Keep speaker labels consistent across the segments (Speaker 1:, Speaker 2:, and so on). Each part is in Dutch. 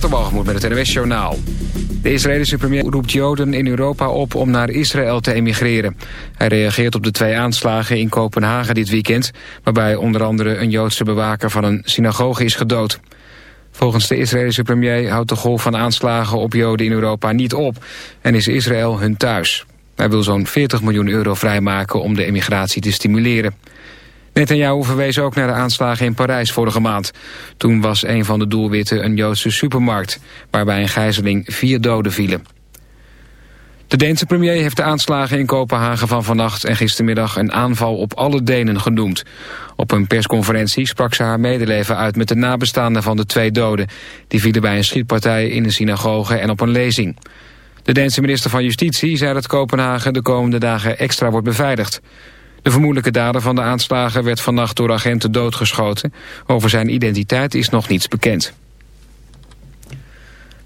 Speaker 1: Waterbalgemoed met het NWS Journaal. De Israëlische premier roept Joden in Europa op om naar Israël te emigreren. Hij reageert op de twee aanslagen in Kopenhagen dit weekend... waarbij onder andere een Joodse bewaker van een synagoge is gedood. Volgens de Israëlische premier houdt de golf van aanslagen op Joden in Europa niet op... en is Israël hun thuis. Hij wil zo'n 40 miljoen euro vrijmaken om de emigratie te stimuleren. Netanyahu verwees ook naar de aanslagen in Parijs vorige maand. Toen was een van de doelwitten een Joodse supermarkt... waarbij een gijzeling vier doden vielen. De Deense premier heeft de aanslagen in Kopenhagen van vannacht en gistermiddag een aanval op alle Denen genoemd. Op een persconferentie sprak ze haar medeleven uit met de nabestaanden van de twee doden. Die vielen bij een schietpartij in een synagoge en op een lezing. De Deense minister van Justitie zei dat Kopenhagen de komende dagen extra wordt beveiligd. De vermoedelijke dader van de aanslagen werd vannacht door agenten doodgeschoten. Over zijn identiteit is nog niets bekend.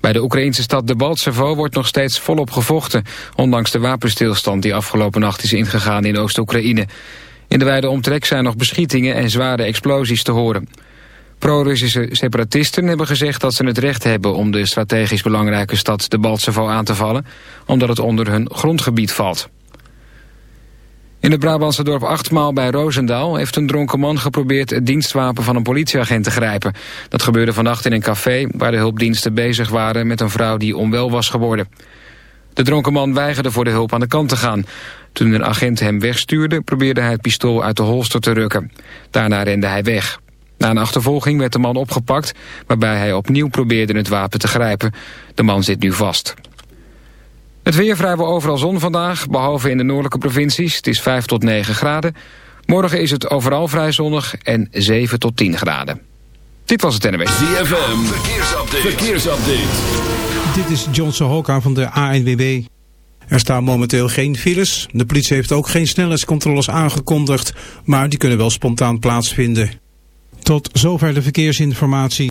Speaker 1: Bij de Oekraïnse stad Debaltsevo wordt nog steeds volop gevochten... ondanks de wapenstilstand die afgelopen nacht is ingegaan in Oost-Oekraïne. In de wijde omtrek zijn nog beschietingen en zware explosies te horen. Pro-Russische separatisten hebben gezegd dat ze het recht hebben... om de strategisch belangrijke stad Debaltsevo aan te vallen... omdat het onder hun grondgebied valt. In het Brabantse dorp Achtmaal bij Roosendaal heeft een dronken man geprobeerd het dienstwapen van een politieagent te grijpen. Dat gebeurde vannacht in een café waar de hulpdiensten bezig waren met een vrouw die onwel was geworden. De dronken man weigerde voor de hulp aan de kant te gaan. Toen een agent hem wegstuurde probeerde hij het pistool uit de holster te rukken. Daarna rende hij weg. Na een achtervolging werd de man opgepakt waarbij hij opnieuw probeerde het wapen te grijpen. De man zit nu vast. Het weer vrijwel overal zon vandaag, behalve in de noordelijke provincies. Het is 5 tot 9 graden. Morgen is het overal vrij zonnig en 7 tot 10 graden. Dit was het NW.
Speaker 2: ZFM, verkeersupdate. verkeersupdate.
Speaker 3: Dit is John Sohoka van de ANWB. Er staan momenteel geen files. De politie heeft ook geen snelheidscontroles aangekondigd, maar die kunnen wel spontaan plaatsvinden. Tot zover de verkeersinformatie.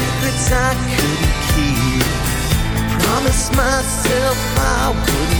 Speaker 4: Secrets I couldn't keep. I promised myself I wouldn't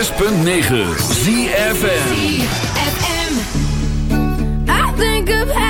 Speaker 2: 106.9 ZFM. ZFM.
Speaker 5: I think of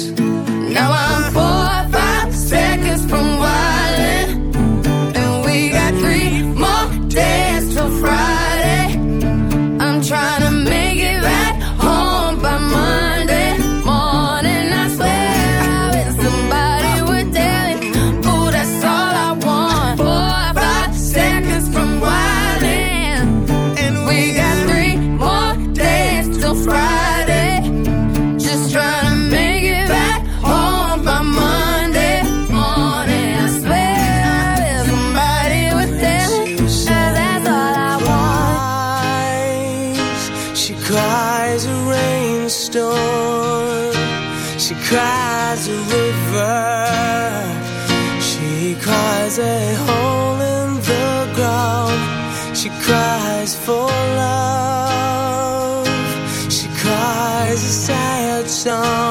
Speaker 6: cries a river. She cries a hole in the ground. She cries for love. She cries a sad song.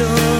Speaker 2: door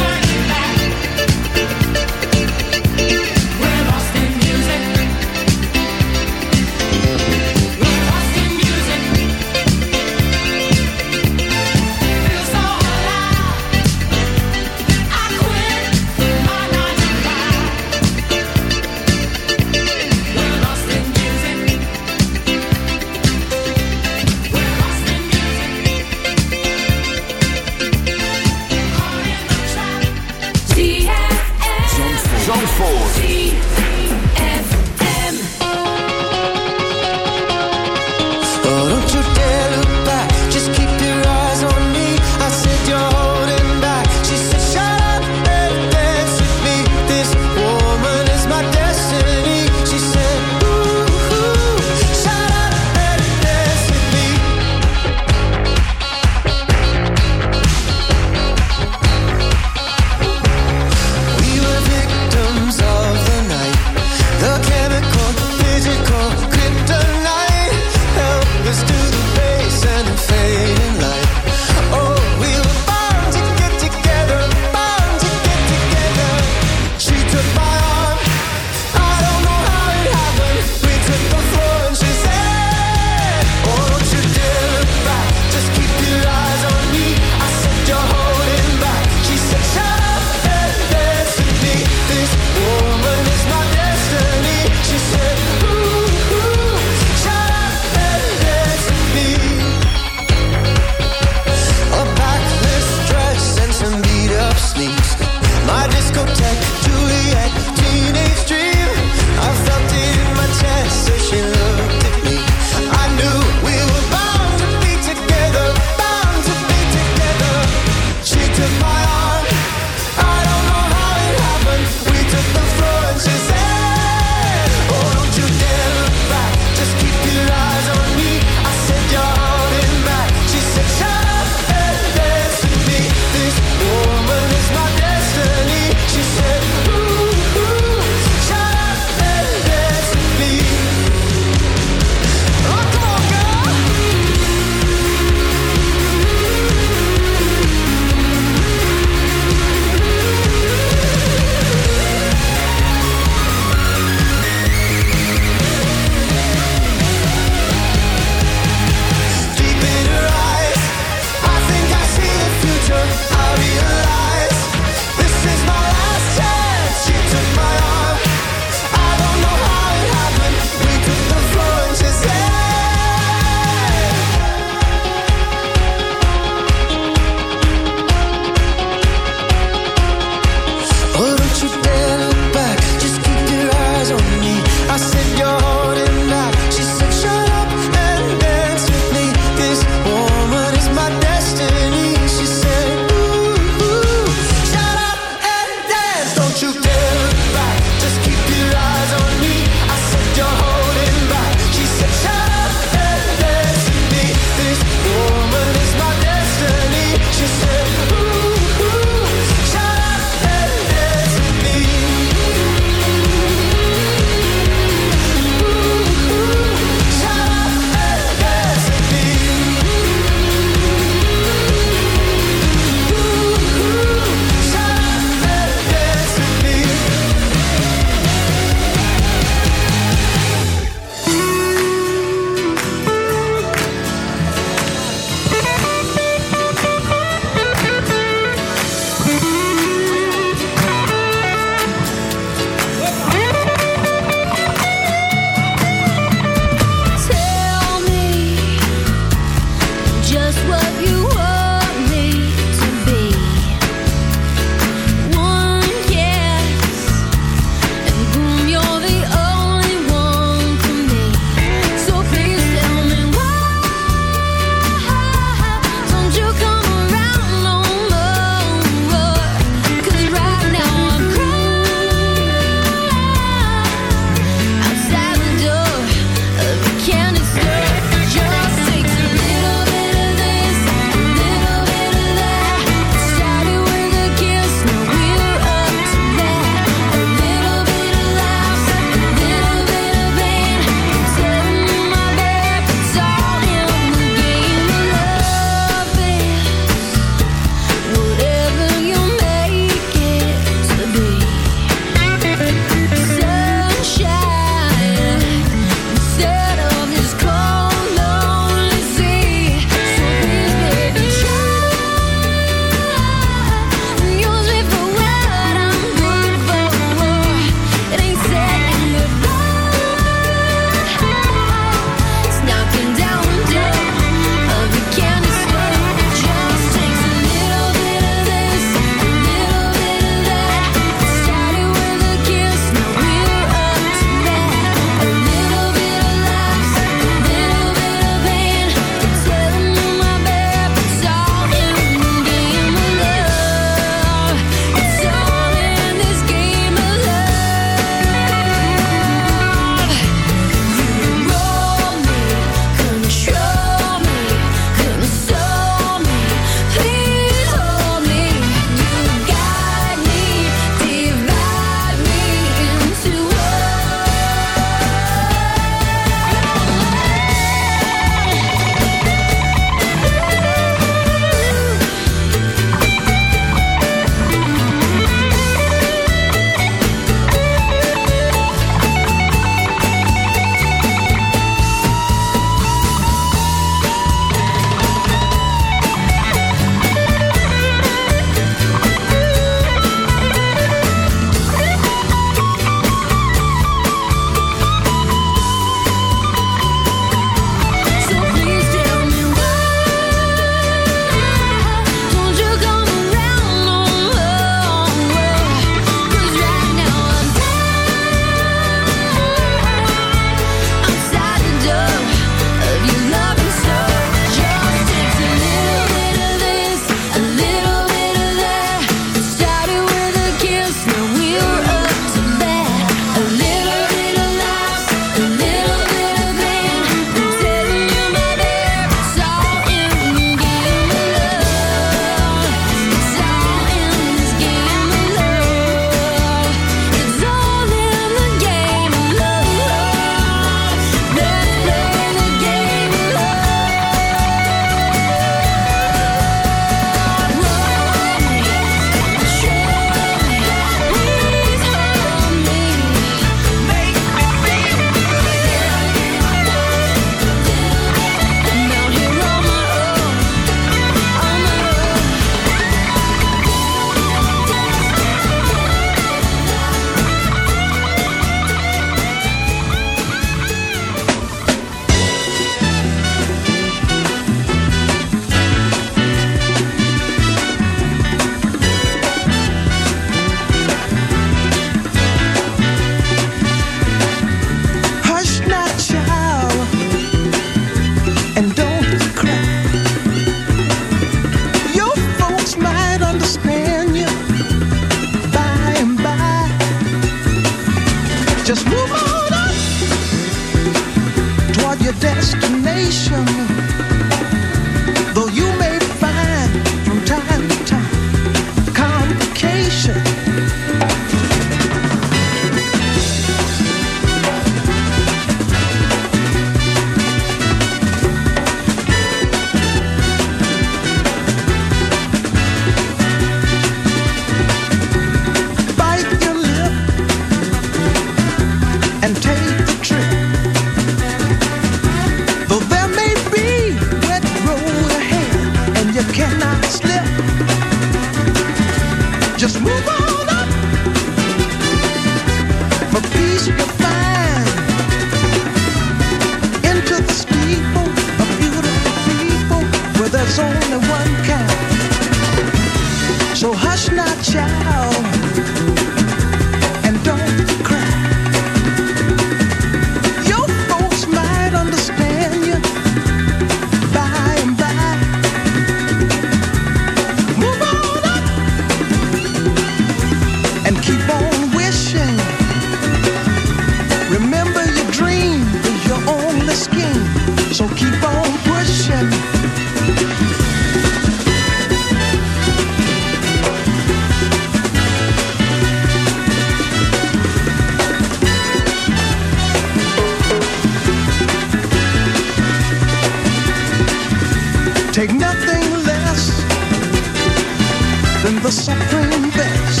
Speaker 7: than the suffering best.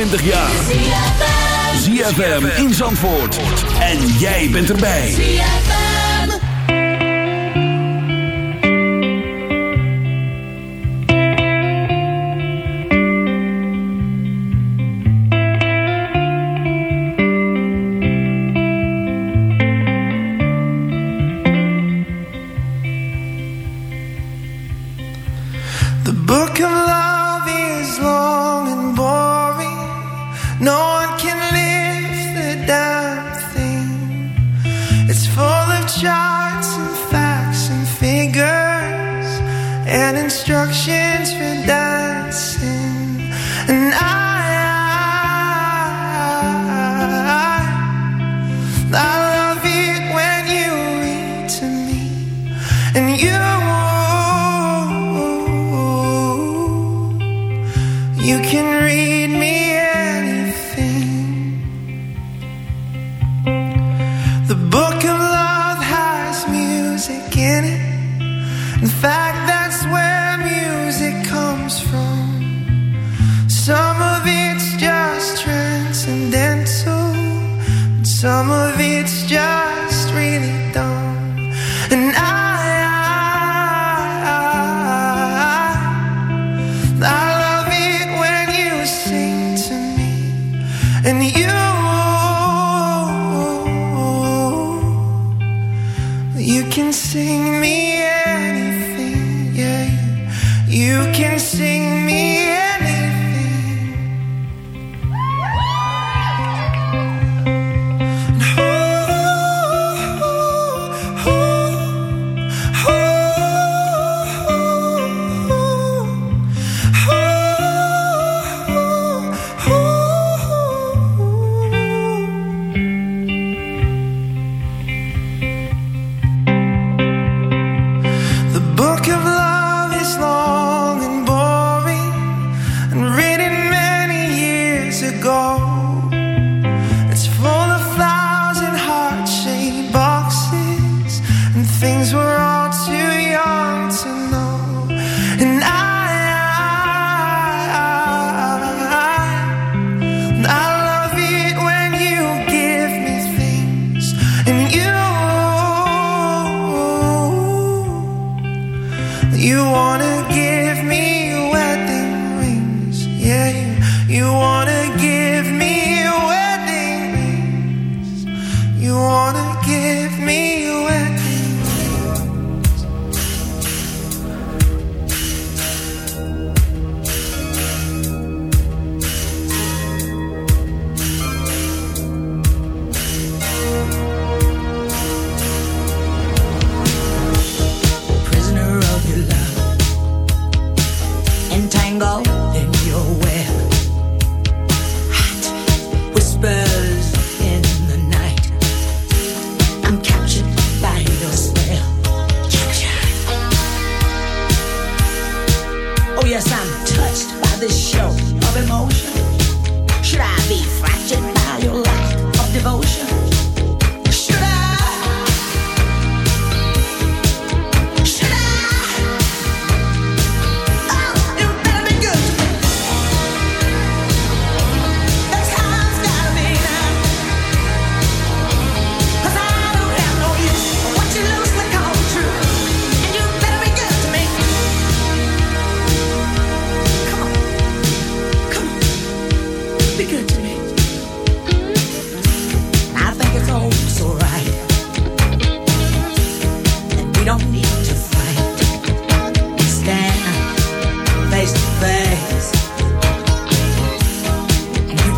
Speaker 2: 25 jaar. ZFM in Zandvoort. En jij bent erbij.
Speaker 8: The book of love is.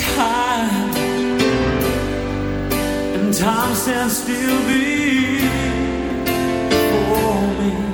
Speaker 6: Tired and time stands still before me.